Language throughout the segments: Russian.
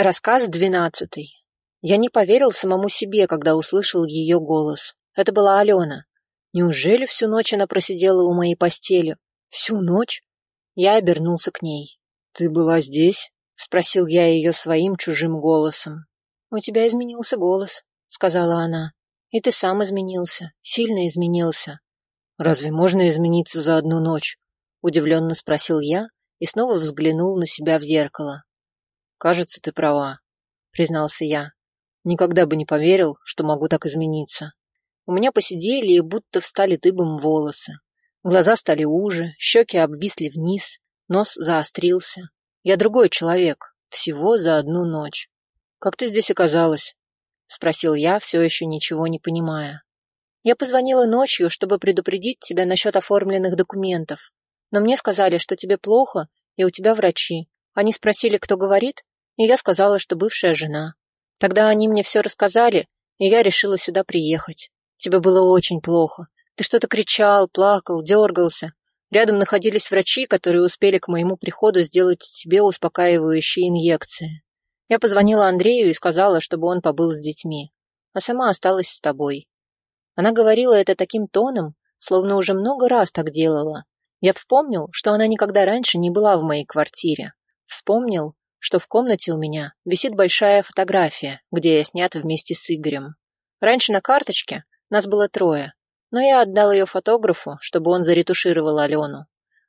Рассказ двенадцатый. Я не поверил самому себе, когда услышал ее голос. Это была Алена. Неужели всю ночь она просидела у моей постели? Всю ночь? Я обернулся к ней. «Ты была здесь?» — спросил я ее своим чужим голосом. «У тебя изменился голос», — сказала она. «И ты сам изменился, сильно изменился». «Разве можно измениться за одну ночь?» — удивленно спросил я и снова взглянул на себя в зеркало. «Кажется, ты права», — признался я. «Никогда бы не поверил, что могу так измениться». У меня посидели и будто встали дыбом волосы. Глаза стали уже, щеки обвисли вниз, нос заострился. Я другой человек, всего за одну ночь. «Как ты здесь оказалась?» — спросил я, все еще ничего не понимая. «Я позвонила ночью, чтобы предупредить тебя насчет оформленных документов. Но мне сказали, что тебе плохо, и у тебя врачи. Они спросили, кто говорит, и я сказала, что бывшая жена. Тогда они мне все рассказали, и я решила сюда приехать. Тебе было очень плохо. Ты что-то кричал, плакал, дергался. Рядом находились врачи, которые успели к моему приходу сделать тебе успокаивающие инъекции. Я позвонила Андрею и сказала, чтобы он побыл с детьми, а сама осталась с тобой. Она говорила это таким тоном, словно уже много раз так делала. Я вспомнил, что она никогда раньше не была в моей квартире. Вспомнил, что в комнате у меня висит большая фотография, где я снят вместе с Игорем. Раньше на карточке нас было трое, но я отдал ее фотографу, чтобы он заретушировал Алену.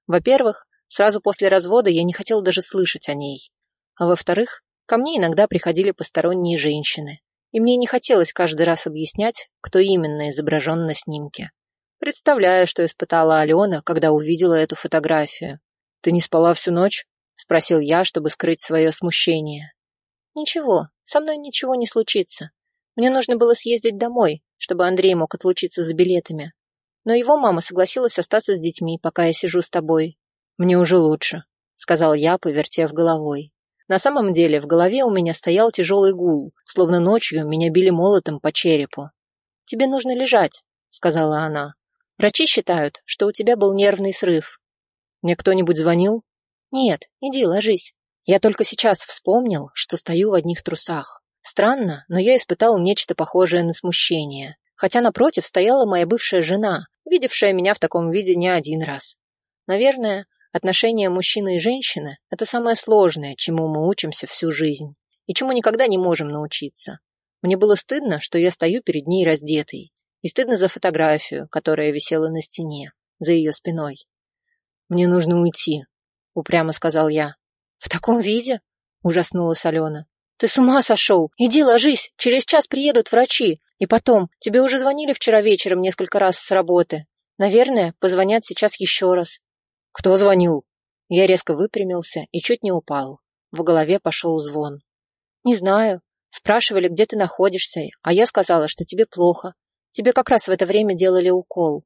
Во-первых, сразу после развода я не хотел даже слышать о ней. А во-вторых, ко мне иногда приходили посторонние женщины, и мне не хотелось каждый раз объяснять, кто именно изображен на снимке. Представляю, что испытала Алена, когда увидела эту фотографию. «Ты не спала всю ночь?» Спросил я, чтобы скрыть свое смущение. Ничего, со мной ничего не случится. Мне нужно было съездить домой, чтобы Андрей мог отлучиться за билетами. Но его мама согласилась остаться с детьми, пока я сижу с тобой. Мне уже лучше, сказал я, повертев головой. На самом деле в голове у меня стоял тяжелый гул, словно ночью меня били молотом по черепу. «Тебе нужно лежать», — сказала она. «Врачи считают, что у тебя был нервный срыв». «Мне кто-нибудь звонил?» «Нет, иди, ложись. Я только сейчас вспомнил, что стою в одних трусах. Странно, но я испытал нечто похожее на смущение. Хотя напротив стояла моя бывшая жена, видевшая меня в таком виде не один раз. Наверное, отношения мужчины и женщины – это самое сложное, чему мы учимся всю жизнь. И чему никогда не можем научиться. Мне было стыдно, что я стою перед ней раздетой. И стыдно за фотографию, которая висела на стене, за ее спиной. «Мне нужно уйти», — упрямо сказал я. «В таком виде?» — ужаснулась Алена. «Ты с ума сошел! Иди ложись, через час приедут врачи. И потом, тебе уже звонили вчера вечером несколько раз с работы. Наверное, позвонят сейчас еще раз». «Кто звонил?» Я резко выпрямился и чуть не упал. В голове пошел звон. «Не знаю. Спрашивали, где ты находишься, а я сказала, что тебе плохо. Тебе как раз в это время делали укол».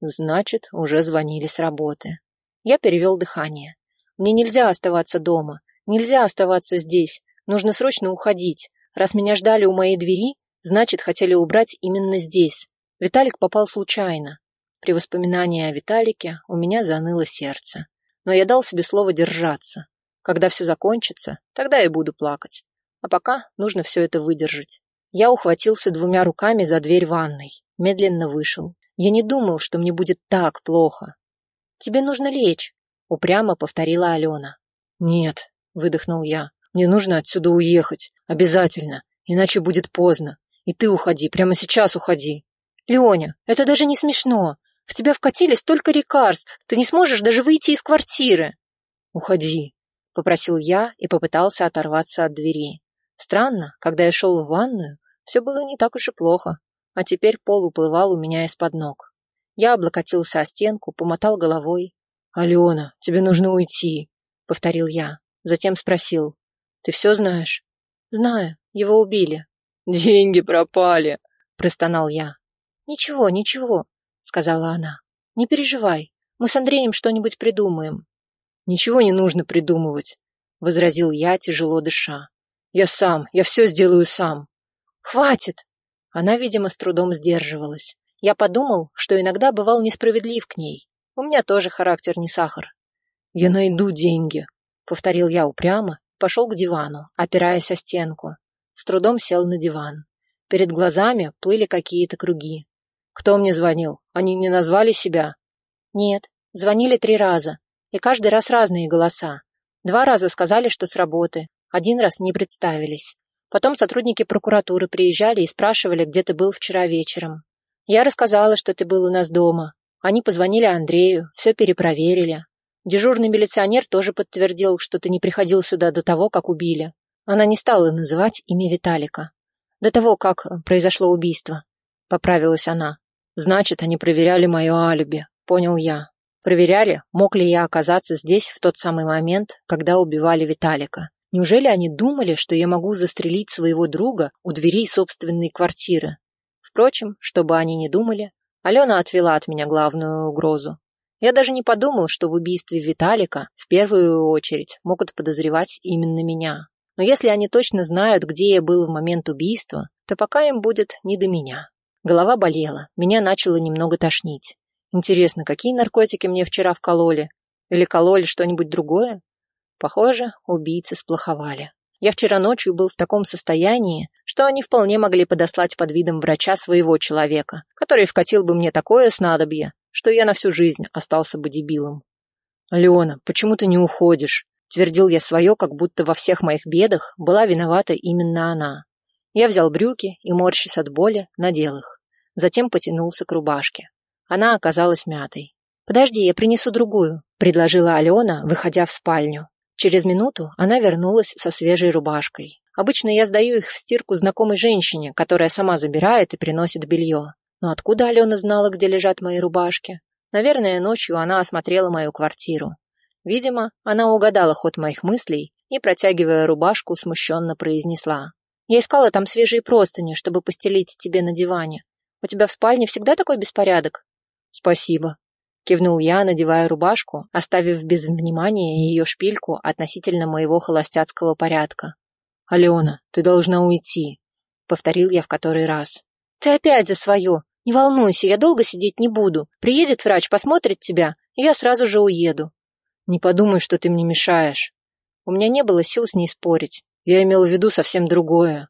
«Значит, уже звонили с работы». Я перевел дыхание. Мне нельзя оставаться дома, нельзя оставаться здесь, нужно срочно уходить. Раз меня ждали у моей двери, значит, хотели убрать именно здесь. Виталик попал случайно. При воспоминании о Виталике у меня заныло сердце. Но я дал себе слово держаться. Когда все закончится, тогда и буду плакать. А пока нужно все это выдержать. Я ухватился двумя руками за дверь ванной, медленно вышел. Я не думал, что мне будет так плохо. «Тебе нужно лечь», упрямо повторила Алена. «Нет», — выдохнул я, — «мне нужно отсюда уехать, обязательно, иначе будет поздно. И ты уходи, прямо сейчас уходи». «Леня, это даже не смешно. В тебя вкатили столько лекарств, ты не сможешь даже выйти из квартиры». «Уходи», — попросил я и попытался оторваться от двери. Странно, когда я шел в ванную, все было не так уж и плохо, а теперь пол уплывал у меня из-под ног. Я облокотился о стенку, помотал головой, «Алена, тебе нужно уйти», — повторил я. Затем спросил. «Ты все знаешь?» «Знаю. Его убили». «Деньги пропали», — простонал я. «Ничего, ничего», — сказала она. «Не переживай. Мы с Андреем что-нибудь придумаем». «Ничего не нужно придумывать», — возразил я, тяжело дыша. «Я сам, я все сделаю сам». «Хватит!» Она, видимо, с трудом сдерживалась. Я подумал, что иногда бывал несправедлив к ней. У меня тоже характер не сахар. Я найду деньги, повторил я упрямо, пошел к дивану, опираясь о стенку. С трудом сел на диван. Перед глазами плыли какие-то круги. «Кто мне звонил? Они не назвали себя?» «Нет, звонили три раза, и каждый раз разные голоса. Два раза сказали, что с работы, один раз не представились. Потом сотрудники прокуратуры приезжали и спрашивали, где ты был вчера вечером. Я рассказала, что ты был у нас дома. Они позвонили Андрею, все перепроверили. Дежурный милиционер тоже подтвердил, что ты не приходил сюда до того, как убили. Она не стала называть имя Виталика. До того, как произошло убийство. Поправилась она. Значит, они проверяли мое алиби, понял я. Проверяли, мог ли я оказаться здесь в тот самый момент, когда убивали Виталика. Неужели они думали, что я могу застрелить своего друга у дверей собственной квартиры? Впрочем, чтобы они не думали, Алена отвела от меня главную угрозу. Я даже не подумал, что в убийстве Виталика в первую очередь могут подозревать именно меня. Но если они точно знают, где я был в момент убийства, то пока им будет не до меня. Голова болела, меня начало немного тошнить. Интересно, какие наркотики мне вчера вкололи? Или кололи что-нибудь другое? Похоже, убийцы сплоховали. Я вчера ночью был в таком состоянии, что они вполне могли подослать под видом врача своего человека, который вкатил бы мне такое снадобье, что я на всю жизнь остался бы дебилом. «Алена, почему ты не уходишь?» Твердил я свое, как будто во всех моих бедах была виновата именно она. Я взял брюки и, морщась от боли, надел их. Затем потянулся к рубашке. Она оказалась мятой. «Подожди, я принесу другую», — предложила Алена, выходя в спальню. Через минуту она вернулась со свежей рубашкой. Обычно я сдаю их в стирку знакомой женщине, которая сама забирает и приносит белье. Но откуда Алена знала, где лежат мои рубашки? Наверное, ночью она осмотрела мою квартиру. Видимо, она угадала ход моих мыслей и, протягивая рубашку, смущенно произнесла. «Я искала там свежие простыни, чтобы постелить тебе на диване. У тебя в спальне всегда такой беспорядок?» «Спасибо», — кивнул я, надевая рубашку, оставив без внимания ее шпильку относительно моего холостяцкого порядка. «Алена, ты должна уйти», — повторил я в который раз. «Ты опять за свое. Не волнуйся, я долго сидеть не буду. Приедет врач, посмотрит тебя, и я сразу же уеду. Не подумай, что ты мне мешаешь. У меня не было сил с ней спорить. Я имел в виду совсем другое.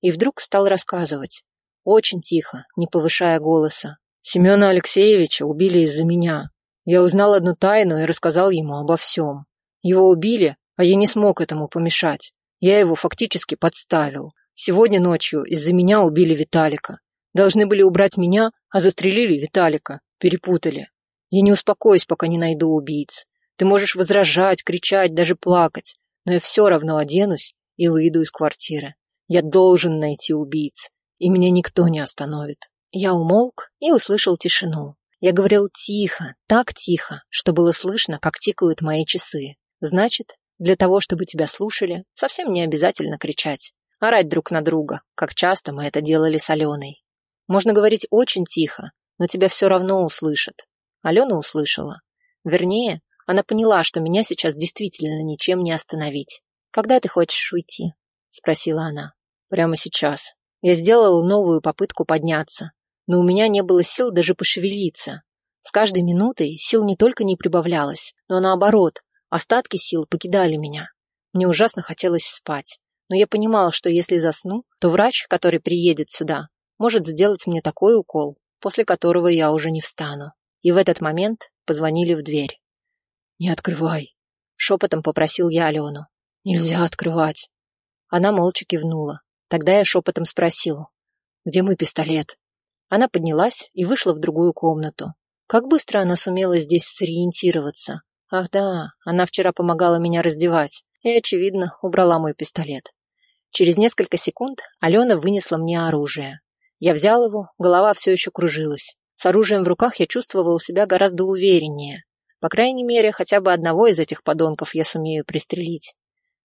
И вдруг стал рассказывать. Очень тихо, не повышая голоса. Семена Алексеевича убили из-за меня. Я узнал одну тайну и рассказал ему обо всем. Его убили, а я не смог этому помешать. Я его фактически подставил. Сегодня ночью из-за меня убили Виталика. Должны были убрать меня, а застрелили Виталика. Перепутали. Я не успокоюсь, пока не найду убийц. Ты можешь возражать, кричать, даже плакать, но я все равно оденусь и выйду из квартиры. Я должен найти убийц, и меня никто не остановит. Я умолк и услышал тишину. Я говорил тихо, так тихо, что было слышно, как тикают мои часы. Значит, для того, чтобы тебя слушали, совсем не обязательно кричать. Орать друг на друга, как часто мы это делали с Аленой. Можно говорить очень тихо, но тебя все равно услышат. Алена услышала. Вернее, она поняла, что меня сейчас действительно ничем не остановить. «Когда ты хочешь уйти?» — спросила она. «Прямо сейчас. Я сделала новую попытку подняться, но у меня не было сил даже пошевелиться. С каждой минутой сил не только не прибавлялось, но наоборот, остатки сил покидали меня. Мне ужасно хотелось спать, но я понимала, что если засну, то врач, который приедет сюда, может сделать мне такой укол, после которого я уже не встану. И в этот момент позвонили в дверь. «Не открывай!» — шепотом попросил я Алену. «Нельзя открывать!» Она молча кивнула. Тогда я шепотом спросил. «Где мой пистолет?» Она поднялась и вышла в другую комнату. Как быстро она сумела здесь сориентироваться. Ах да, она вчера помогала меня раздевать и, очевидно, убрала мой пистолет. Через несколько секунд Алена вынесла мне оружие. Я взял его, голова все еще кружилась. С оружием в руках я чувствовал себя гораздо увереннее. По крайней мере, хотя бы одного из этих подонков я сумею пристрелить.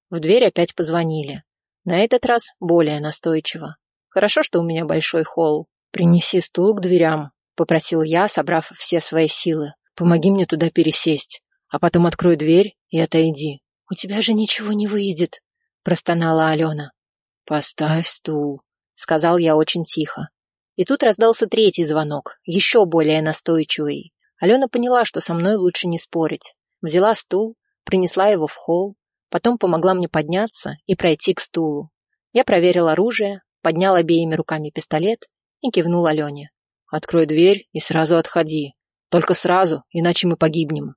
В дверь опять позвонили. На этот раз более настойчиво. Хорошо, что у меня большой холл. «Принеси стул к дверям», — попросил я, собрав все свои силы. «Помоги мне туда пересесть, а потом открой дверь и отойди». «У тебя же ничего не выйдет», — простонала Алена. «Поставь стул», сказал я очень тихо. И тут раздался третий звонок, еще более настойчивый. Алена поняла, что со мной лучше не спорить. Взяла стул, принесла его в холл, Потом помогла мне подняться и пройти к стулу. Я проверил оружие, поднял обеими руками пистолет и кивнул Алене. «Открой дверь и сразу отходи. Только сразу, иначе мы погибнем».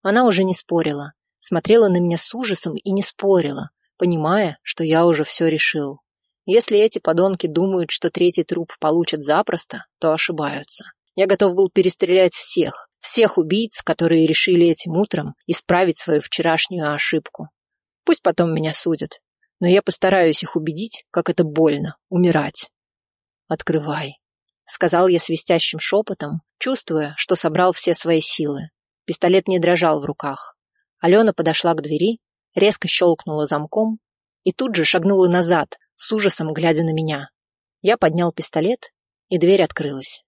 Она уже не спорила, смотрела на меня с ужасом и не спорила, понимая, что я уже все решил. Если эти подонки думают, что третий труп получат запросто, то ошибаются. Я готов был перестрелять всех, всех убийц, которые решили этим утром исправить свою вчерашнюю ошибку. Пусть потом меня судят, но я постараюсь их убедить, как это больно — умирать. «Открывай», — сказал я свистящим шепотом, чувствуя, что собрал все свои силы. Пистолет не дрожал в руках. Алена подошла к двери, резко щелкнула замком и тут же шагнула назад, с ужасом глядя на меня. Я поднял пистолет, и дверь открылась.